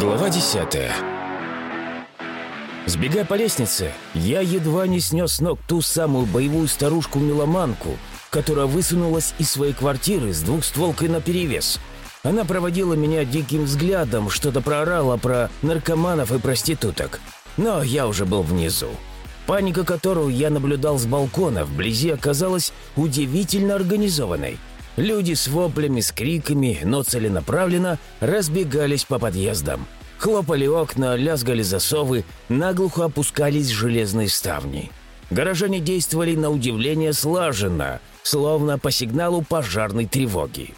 Глава 10 Сбегая по лестнице, я едва не снес ног ту самую боевую старушку-меломанку, которая высунулась из своей квартиры с двухстволкой наперевес. Она проводила меня диким взглядом, что-то проорала про наркоманов и проституток. Но я уже был внизу. Паника, которую я наблюдал с балкона, вблизи оказалась удивительно организованной. Люди с воплями, с криками, но целенаправленно разбегались по подъездам. Хлопали окна, лязгали засовы, наглухо опускались железные ставни. Горожане действовали на удивление слаженно, словно по сигналу пожарной тревоги.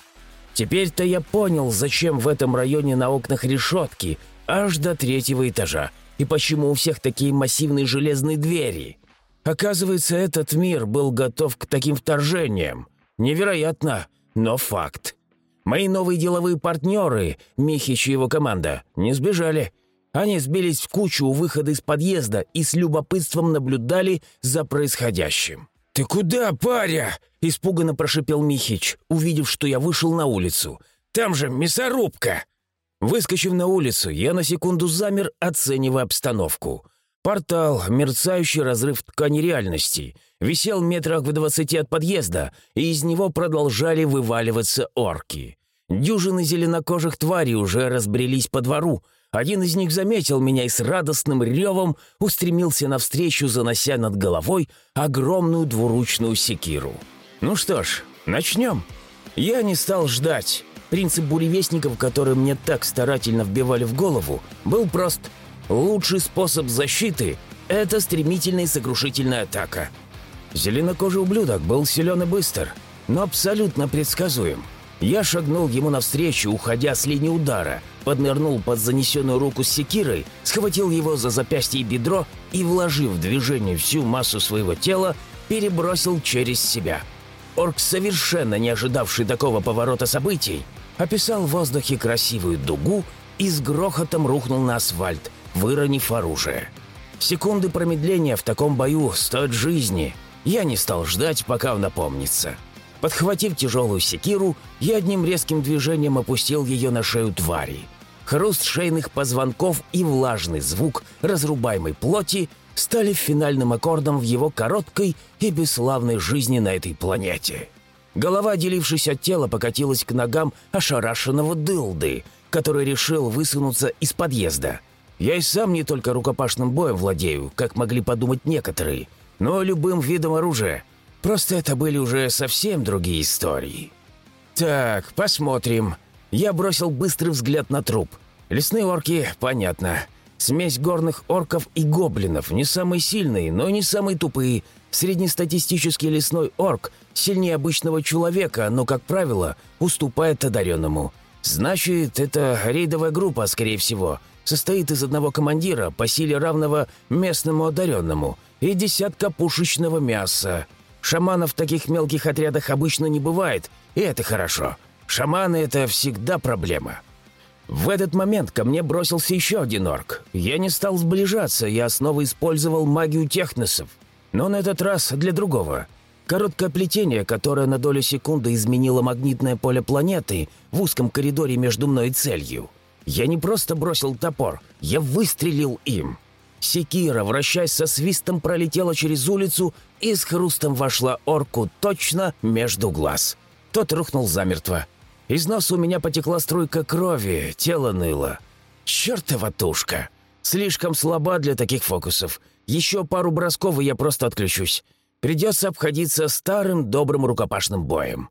Теперь-то я понял, зачем в этом районе на окнах решетки аж до третьего этажа, и почему у всех такие массивные железные двери. Оказывается, этот мир был готов к таким вторжениям. Невероятно, но факт. Мои новые деловые партнеры, Михич и его команда, не сбежали. Они сбились в кучу у выхода из подъезда и с любопытством наблюдали за происходящим. «Ты куда, паря?» – испуганно прошипел Михич, увидев, что я вышел на улицу. «Там же мясорубка!» Выскочив на улицу, я на секунду замер, оценивая обстановку. Портал, мерцающий разрыв ткани реальности, висел метрах в двадцати от подъезда, и из него продолжали вываливаться орки. Дюжины зеленокожих тварей уже разбрелись по двору. Один из них заметил меня и с радостным ревом устремился навстречу, занося над головой огромную двуручную секиру. «Ну что ж, начнем». Я не стал ждать. Принцип буревестников, который мне так старательно вбивали в голову, был прост — Лучший способ защиты – это стремительная и сокрушительная атака. Зеленокожий ублюдок был силен и быстр, но абсолютно предсказуем. Я шагнул ему навстречу, уходя с линии удара, поднырнул под занесенную руку с секирой, схватил его за запястье и бедро и, вложив в движение всю массу своего тела, перебросил через себя. Орк, совершенно не ожидавший такого поворота событий, описал в воздухе красивую дугу и с грохотом рухнул на асфальт – выронив оружие. Секунды промедления в таком бою стоят жизни. Я не стал ждать, пока он напомнится. Подхватив тяжелую секиру, я одним резким движением опустил ее на шею твари. Хруст шейных позвонков и влажный звук разрубаемой плоти стали финальным аккордом в его короткой и бесславной жизни на этой планете. Голова, отделившись от тела, покатилась к ногам ошарашенного дылды, который решил высунуться из подъезда – я и сам не только рукопашным боем владею, как могли подумать некоторые, но любым видом оружия. Просто это были уже совсем другие истории. Так, посмотрим. Я бросил быстрый взгляд на труп. Лесные орки, понятно. Смесь горных орков и гоблинов, не самые сильные, но не самые тупые. Среднестатистический лесной орк сильнее обычного человека, но, как правило, уступает одаренному. Значит, это рейдовая группа, скорее всего состоит из одного командира по силе равного местному одаренному и десятка пушечного мяса. Шаманов в таких мелких отрядах обычно не бывает, и это хорошо. Шаманы — это всегда проблема. В этот момент ко мне бросился еще один орк. Я не стал сближаться, я снова использовал магию техносов. Но на этот раз для другого. Короткое плетение, которое на долю секунды изменило магнитное поле планеты в узком коридоре между мной и целью — я не просто бросил топор, я выстрелил им. Секира, вращаясь со свистом, пролетела через улицу и с хрустом вошла орку точно между глаз. Тот рухнул замертво. Из носа у меня потекла струйка крови, тело ныло. Чёртова тушка! Слишком слаба для таких фокусов. Еще пару бросков, и я просто отключусь. Придется обходиться старым добрым рукопашным боем.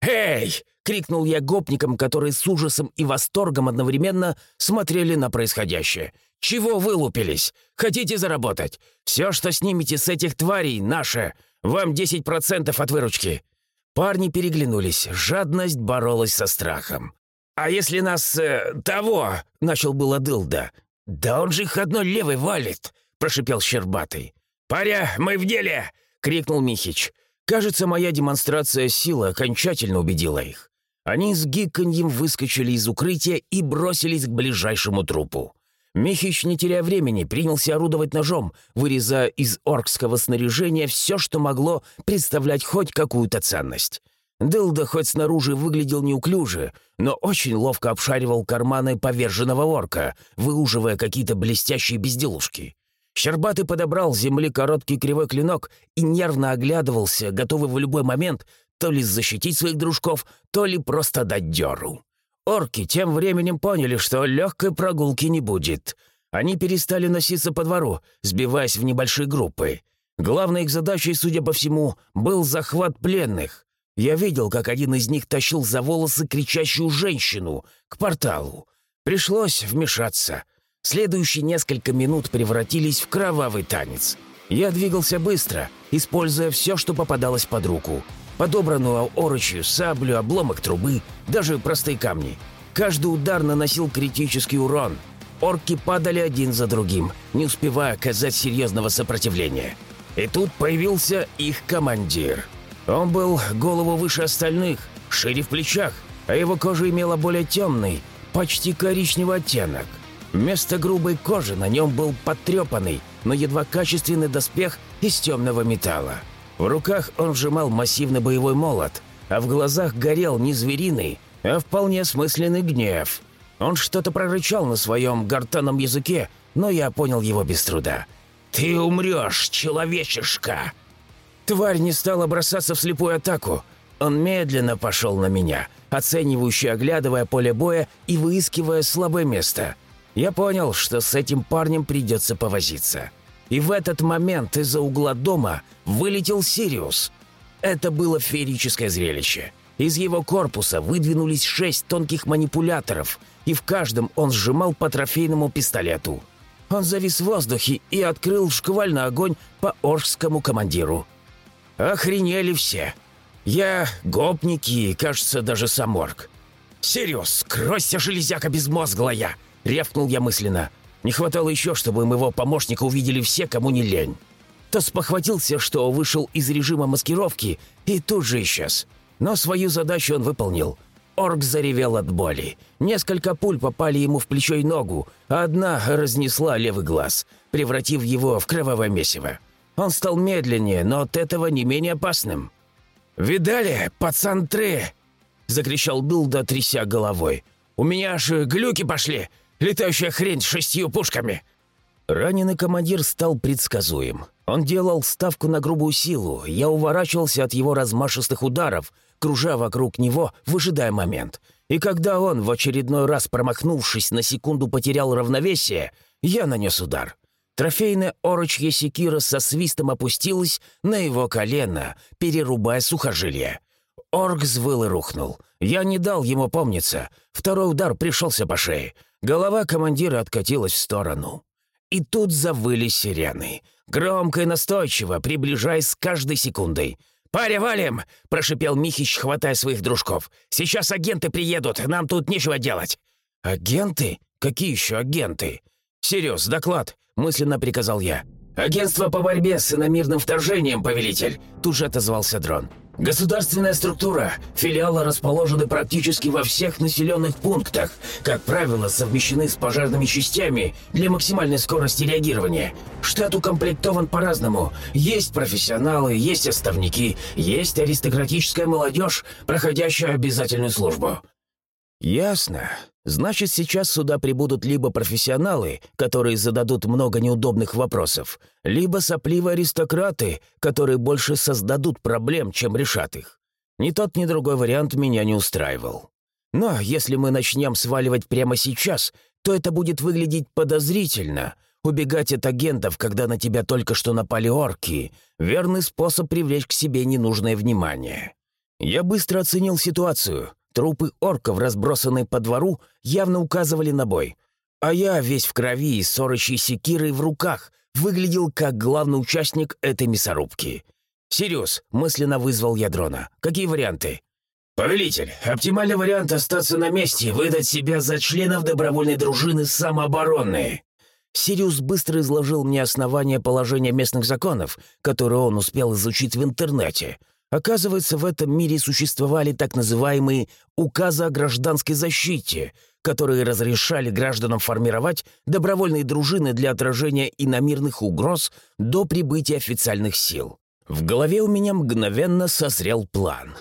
«Эй!» — крикнул я гопникам, которые с ужасом и восторгом одновременно смотрели на происходящее. «Чего вылупились? Хотите заработать? Все, что снимете с этих тварей, наше. Вам 10% от выручки». Парни переглянулись, жадность боролась со страхом. «А если нас... Э, того?» — начал было Дылда. «Да он же их одной левой валит!» — прошипел Щербатый. «Паря, мы в деле!» — крикнул Михич. Кажется, моя демонстрация силы окончательно убедила их. Они с гиканьем выскочили из укрытия и бросились к ближайшему трупу. Михич, не теряя времени, принялся орудовать ножом, вырезая из оркского снаряжения все, что могло представлять хоть какую-то ценность. Дылда хоть снаружи выглядел неуклюже, но очень ловко обшаривал карманы поверженного орка, выуживая какие-то блестящие безделушки. Щербатый подобрал с земли короткий кривой клинок и нервно оглядывался, готовый в любой момент то ли защитить своих дружков, то ли просто дать дёру. Орки тем временем поняли, что легкой прогулки не будет. Они перестали носиться по двору, сбиваясь в небольшие группы. Главной их задачей, судя по всему, был захват пленных. Я видел, как один из них тащил за волосы кричащую женщину к порталу. Пришлось вмешаться. Следующие несколько минут превратились в кровавый танец. Я двигался быстро, используя все, что попадалось под руку. Подобранную орочью, саблю, обломок трубы, даже простые камни. Каждый удар наносил критический урон. Орки падали один за другим, не успевая оказать серьезного сопротивления. И тут появился их командир — он был голову выше остальных, шире в плечах, а его кожа имела более темный, почти коричневый оттенок. Вместо грубой кожи на нем был потрепанный, но едва качественный доспех из темного металла. В руках он сжимал массивный боевой молот, а в глазах горел не звериный, а вполне смысленный гнев. Он что-то прорычал на своем гортанном языке, но я понял его без труда. «Ты умрешь, человечишка!» Тварь не стала бросаться в слепую атаку. Он медленно пошел на меня, оценивающе оглядывая поле боя и выискивая слабое место. Я понял, что с этим парнем придется повозиться. И в этот момент из-за угла дома вылетел Сириус. Это было феерическое зрелище. Из его корпуса выдвинулись шесть тонких манипуляторов, и в каждом он сжимал по трофейному пистолету. Он завис в воздухе и открыл шквальный огонь по оршскому командиру. Охренели все. Я, гопники и, кажется, даже саморг. «Сириус, кройся, железяка безмозглая!» — рявкнул я мысленно. Не хватало еще, чтобы моего помощника увидели все, кому не лень. То спохватился, что вышел из режима маскировки и тут же исчез. Но свою задачу он выполнил. Орк заревел от боли. Несколько пуль попали ему в плечо и ногу, а одна разнесла левый глаз, превратив его в кровавое месиво. Он стал медленнее, но от этого не менее опасным. «Видали, пацан Тре?» — закричал Билда, тряся головой. «У меня аж глюки пошли! Летающая хрень с шестью пушками!» Раненый командир стал предсказуем. Он делал ставку на грубую силу, я уворачивался от его размашистых ударов, кружа вокруг него, выжидая момент. И когда он, в очередной раз промахнувшись, на секунду потерял равновесие, я нанес удар. Трофейная орочья секира со свистом опустилась на его колено, перерубая сухожилие. Орк взвыл и рухнул. Я не дал ему помниться. Второй удар пришелся по шее. Голова командира откатилась в сторону. И тут завыли сирены. Громко и настойчиво, приближаясь с каждой секундой. «Паря, валим!» — прошипел Михич, хватая своих дружков. «Сейчас агенты приедут, нам тут нечего делать». «Агенты? Какие еще агенты?» «Сириус, доклад!» — мысленно приказал я. «Агентство по борьбе с иномирным вторжением, повелитель!» — тут же отозвался дрон. «Государственная структура. Филиалы расположены практически во всех населенных пунктах. Как правило, совмещены с пожарными частями для максимальной скорости реагирования. Штат укомплектован по-разному. Есть профессионалы, есть оставники, есть аристократическая молодежь, проходящая обязательную службу». «Ясно. Значит, сейчас сюда прибудут либо профессионалы, которые зададут много неудобных вопросов, либо сопливые аристократы, которые больше создадут проблем, чем решат их. Ни тот, ни другой вариант меня не устраивал. Но если мы начнем сваливать прямо сейчас, то это будет выглядеть подозрительно. Убегать от агентов, когда на тебя только что напали орки — верный способ привлечь к себе ненужное внимание. Я быстро оценил ситуацию — Трупы орков, разбросанные по двору, явно указывали на бой. А я, весь в крови и ссорящей секирой в руках, выглядел как главный участник этой мясорубки. «Сириус», — мысленно вызвал я дрона. «Какие варианты?» «Повелитель, оптимальный вариант — остаться на месте и выдать себя за членов добровольной дружины самообороны». Сириус быстро изложил мне основания положения местных законов, которые он успел изучить в интернете — Оказывается, в этом мире существовали так называемые «указы о гражданской защите», которые разрешали гражданам формировать добровольные дружины для отражения иномирных угроз до прибытия официальных сил. В голове у меня мгновенно созрел план.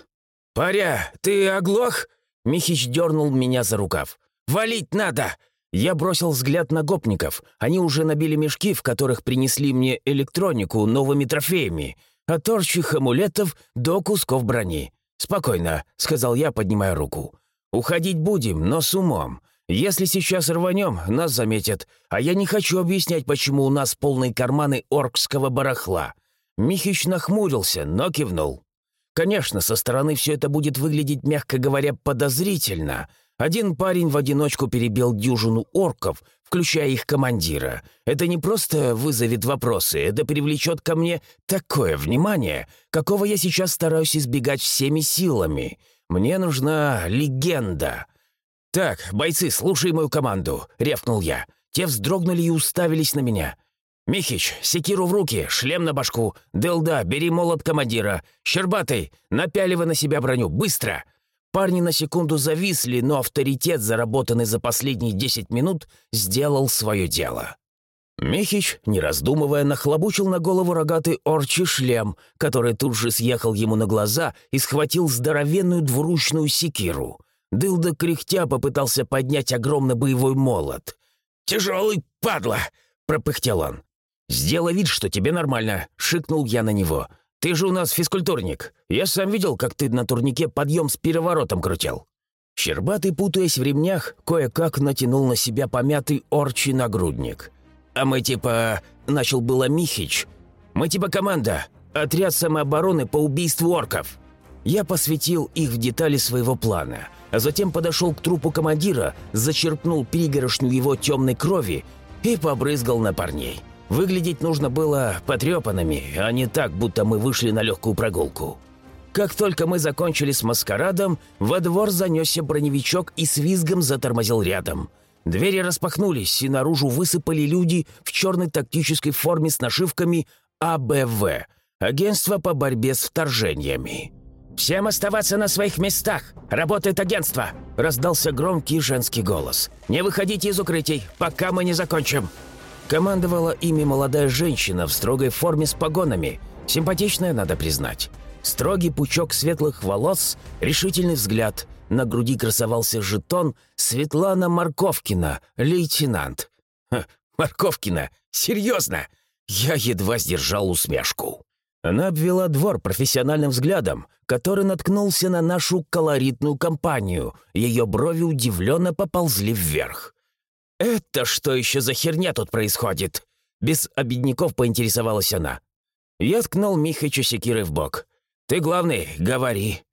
«Паря, ты оглох?» Михич дернул меня за рукав. «Валить надо!» Я бросил взгляд на гопников. Они уже набили мешки, в которых принесли мне электронику новыми трофеями. От торчих амулетов до кусков брони. «Спокойно», — сказал я, поднимая руку. «Уходить будем, но с умом. Если сейчас рванем, нас заметят. А я не хочу объяснять, почему у нас полные карманы оркского барахла». Михич нахмурился, но кивнул. Конечно, со стороны все это будет выглядеть, мягко говоря, подозрительно. Один парень в одиночку перебил дюжину орков, включая их командира. Это не просто вызовет вопросы, это привлечет ко мне такое внимание, какого я сейчас стараюсь избегать всеми силами. Мне нужна легенда. «Так, бойцы, слушай мою команду», — рявкнул я. Те вздрогнули и уставились на меня. «Михич, секиру в руки, шлем на башку. Делда, бери молот командира. Щербатый, напяливай на себя броню, быстро!» Парни на секунду зависли, но авторитет, заработанный за последние десять минут, сделал свое дело. Михич, не раздумывая, нахлобучил на голову рогатый орчий шлем, который тут же съехал ему на глаза и схватил здоровенную двуручную секиру. Дылда кряхтя попытался поднять огромный боевой молот. «Тяжелый, падла!» — пропыхтел он. «Сделай вид, что тебе нормально», — шикнул я на него. «Ты же у нас физкультурник. Я сам видел, как ты на турнике подъем с переворотом крутил». Щербатый, путаясь в ремнях, кое-как натянул на себя помятый орчий нагрудник. «А мы типа...» — начал было Михич. «Мы типа команда. Отряд самообороны по убийству орков». Я посвятил их в детали своего плана, а затем подошел к трупу командира, зачерпнул пригорошню его темной крови и побрызгал на парней. Выглядеть нужно было потрепанными, а не так, будто мы вышли на легкую прогулку. Как только мы закончили с маскарадом, во двор занесся броневичок и с визгом затормозил рядом. Двери распахнулись, и наружу высыпали люди в черной тактической форме с нашивками АБВ – Агентство по борьбе с вторжениями. «Всем оставаться на своих местах! Работает агентство!» – раздался громкий женский голос. «Не выходите из укрытий, пока мы не закончим!» Командовала ими молодая женщина в строгой форме с погонами. Симпатичная, надо признать. Строгий пучок светлых волос, решительный взгляд. На груди красовался жетон Светлана Марковкина, лейтенант. Ха, Марковкина? Серьезно? Я едва сдержал усмешку. Она обвела двор профессиональным взглядом, который наткнулся на нашу колоритную компанию. Ее брови удивленно поползли вверх. «Это что еще за херня тут происходит?» Без обедняков поинтересовалась она. Я ткнул Михача секирой в бок. «Ты главный, говори».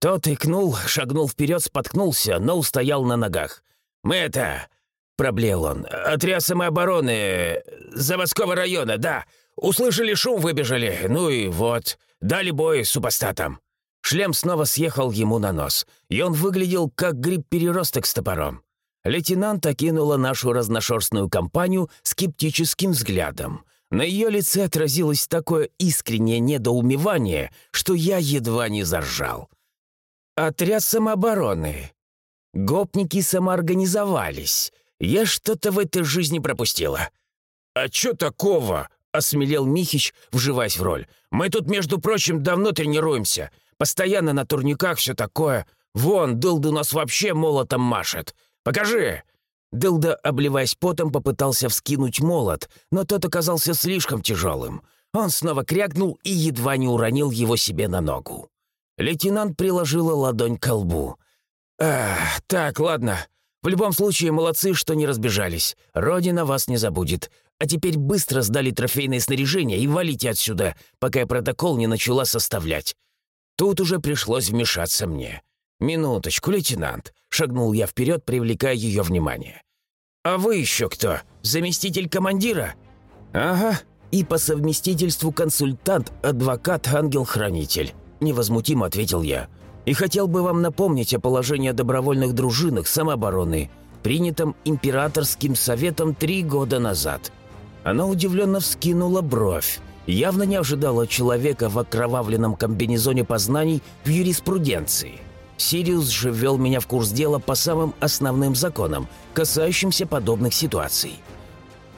Тот икнул, шагнул вперед, споткнулся, но устоял на ногах. «Мы это...» — проблеял он. «Отряд самообороны... заводского района, да. Услышали шум, выбежали. Ну и вот. Дали бой супостатам». Шлем снова съехал ему на нос, и он выглядел как гриб-переросток с топором. Лейтенант окинула нашу разношерстную компанию скептическим взглядом. На ее лице отразилось такое искреннее недоумевание, что я едва не заржал. «Отряд самообороны. Гопники самоорганизовались. Я что-то в этой жизни пропустила». «А чё такого?» — осмелел Михич, вживаясь в роль. «Мы тут, между прочим, давно тренируемся. Постоянно на турниках все такое. Вон, Дылд у нас вообще молотом машет. «Покажи!» Дылда, обливаясь потом, попытался вскинуть молот, но тот оказался слишком тяжелым. Он снова крякнул и едва не уронил его себе на ногу. Лейтенант приложила ладонь к лбу. «Ах, так, ладно. В любом случае, молодцы, что не разбежались. Родина вас не забудет. А теперь быстро сдали трофейное снаряжение и валите отсюда, пока я протокол не начала составлять. Тут уже пришлось вмешаться мне. «Минуточку, лейтенант», — шагнул я вперед, привлекая ее внимание. «А вы еще кто? Заместитель командира?» «Ага, и по совместительству консультант, адвокат, ангел-хранитель», — невозмутимо ответил я. «И хотел бы вам напомнить о положении добровольных дружинах самообороны, принятом императорским советом три года назад». Она удивленно вскинула бровь. Явно не ожидала человека в окровавленном комбинезоне познаний в юриспруденции. Сириус же ввел меня в курс дела по самым основным законам, касающимся подобных ситуаций.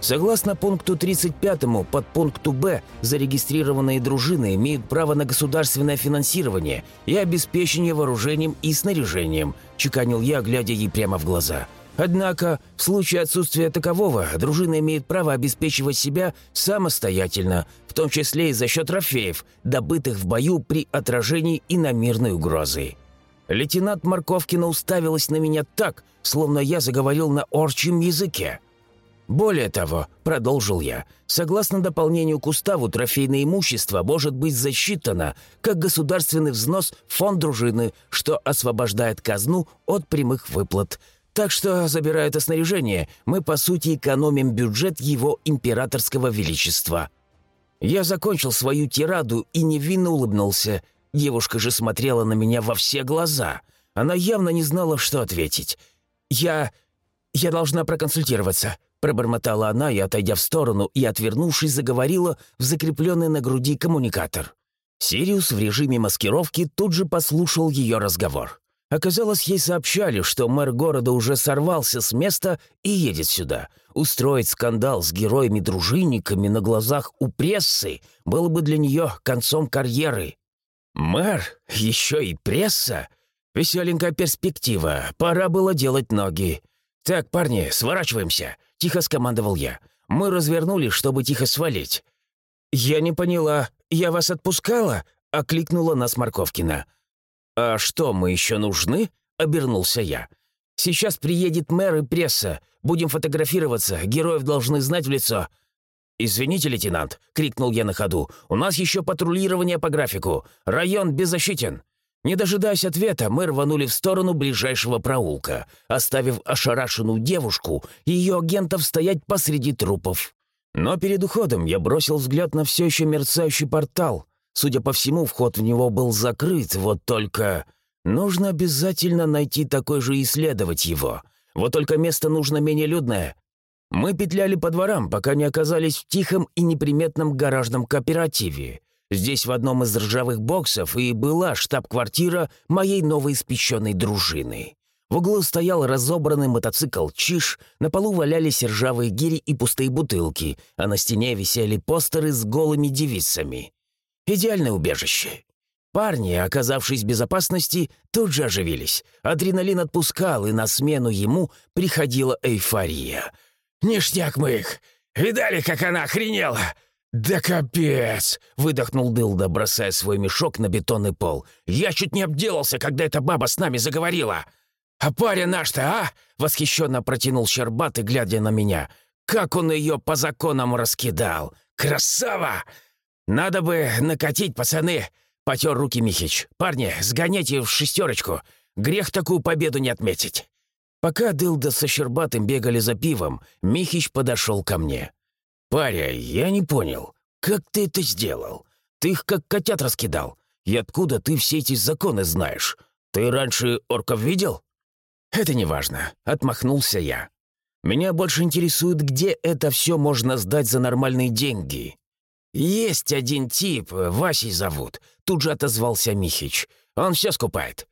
Согласно пункту 35 под пункту «Б» зарегистрированные дружины имеют право на государственное финансирование и обеспечение вооружением и снаряжением, чеканил я, глядя ей прямо в глаза. Однако, в случае отсутствия такового, дружина имеет право обеспечивать себя самостоятельно, в том числе и за счет трофеев, добытых в бою при отражении иномирной угрозы. Лейтенант Марковкина уставилась на меня так, словно я заговорил на орчьем языке. Более того, продолжил я, согласно дополнению к уставу, трофейное имущество может быть засчитано как государственный взнос в фонд дружины, что освобождает казну от прямых выплат – так что, забирая это снаряжение, мы, по сути, экономим бюджет его императорского величества». Я закончил свою тираду и невинно улыбнулся. Девушка же смотрела на меня во все глаза. Она явно не знала, что ответить. «Я... я должна проконсультироваться», — пробормотала она и, отойдя в сторону и отвернувшись, заговорила в закрепленный на груди коммуникатор. Сириус в режиме маскировки тут же послушал ее разговор. Оказалось, ей сообщали, что мэр города уже сорвался с места и едет сюда. Устроить скандал с героями-дружинниками на глазах у прессы было бы для нее концом карьеры. Мэр? Еще и пресса? Веселенькая перспектива. Пора было делать ноги. «Так, парни, сворачиваемся», — тихо скомандовал я. Мы развернулись, чтобы тихо свалить. «Я не поняла. Я вас отпускала?» — окликнула нас Марковкина. «А что, мы еще нужны?» — обернулся я. «Сейчас приедет мэр и пресса. Будем фотографироваться. Героев должны знать в лицо». «Извините, лейтенант», — крикнул я на ходу. «У нас еще патрулирование по графику. Район беззащитен». Не дожидаясь ответа, мы рванули в сторону ближайшего проулка, оставив ошарашенную девушку и ее агентов стоять посреди трупов. Но перед уходом я бросил взгляд на все еще мерцающий портал, Судя по всему, вход в него был закрыт, вот только... Нужно обязательно найти такой же и исследовать его. Вот только место нужно менее людное. Мы петляли по дворам, пока не оказались в тихом и неприметном гаражном кооперативе. Здесь в одном из ржавых боксов и была штаб-квартира моей новой испеченной дружины. В углу стоял разобранный мотоцикл «Чиш», на полу валялись ржавые гири и пустые бутылки, а на стене висели постеры с голыми девицами. Идеальное убежище. Парни, оказавшись в безопасности, тут же оживились. Адреналин отпускал, и на смену ему приходила эйфория. «Ништяк мы их! Видали, как она охренела?» «Да капец!» — выдохнул Дылда, бросая свой мешок на бетонный пол. «Я чуть не обделался, когда эта баба с нами заговорила!» «А паря наш-то, а?» — восхищенно протянул Щербатый, глядя на меня. «Как он ее по законам раскидал! Красава!» «Надо бы накатить, пацаны!» — потер руки Михич. «Парни, сгоняйте в шестерочку. Грех такую победу не отметить». Пока Дылда со Щербатым бегали за пивом, Михич подошел ко мне. «Паря, я не понял, как ты это сделал? Ты их как котят раскидал. И откуда ты все эти законы знаешь? Ты раньше орков видел?» «Это не важно», — отмахнулся я. «Меня больше интересует, где это все можно сдать за нормальные деньги. «Есть один тип, Васей зовут», — тут же отозвался Михич. «Он все скупает».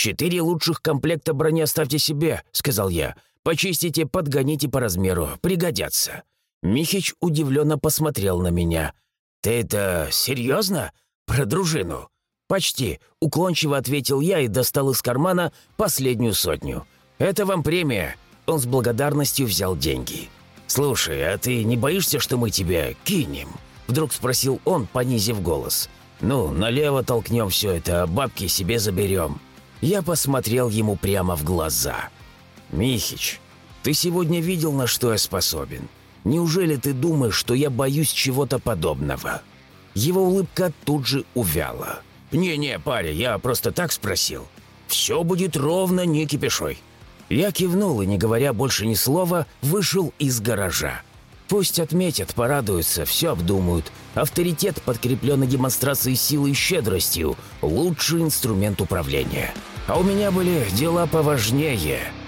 «Четыре лучших комплекта брони оставьте себе», — сказал я. «Почистите, подгоните по размеру, пригодятся». Михич удивленно посмотрел на меня. «Ты это серьезно? Про дружину?» «Почти», — уклончиво ответил я и достал из кармана последнюю сотню. «Это вам премия». Он с благодарностью взял деньги. «Слушай, а ты не боишься, что мы тебя кинем?» Вдруг спросил он, понизив голос. «Ну, налево толкнем все это, а бабки себе заберем». Я посмотрел ему прямо в глаза. «Михич, ты сегодня видел, на что я способен? Неужели ты думаешь, что я боюсь чего-то подобного?» Его улыбка тут же увяла. «Не-не, паря, я просто так спросил. Все будет ровно, не кипишой». Я кивнул и, не говоря больше ни слова, вышел из гаража. Пусть отметят, порадуются, все обдумают. Авторитет, подкрепленный демонстрацией силы и щедростью, лучший инструмент управления. А у меня были дела поважнее –